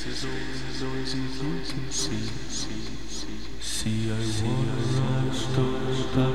See, I wanna run, stop, stop,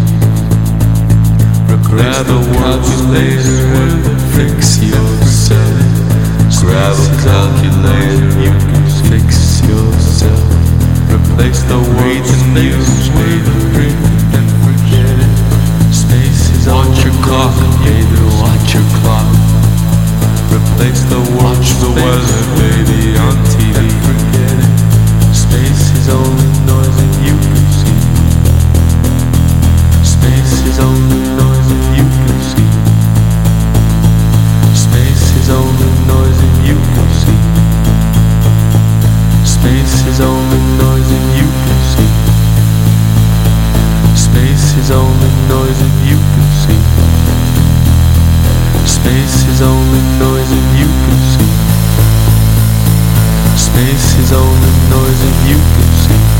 Grab a calculator fix yourself. Grab a calculator, you can fix yourself. Replace the words and use with and forget watch your clock, gator, watch your clock. Replace the watch the weather, baby, on TV. Space is noise that you can see. Space is is only noise if you can see. Space is only noise if you can see. Space is only noise if you can see.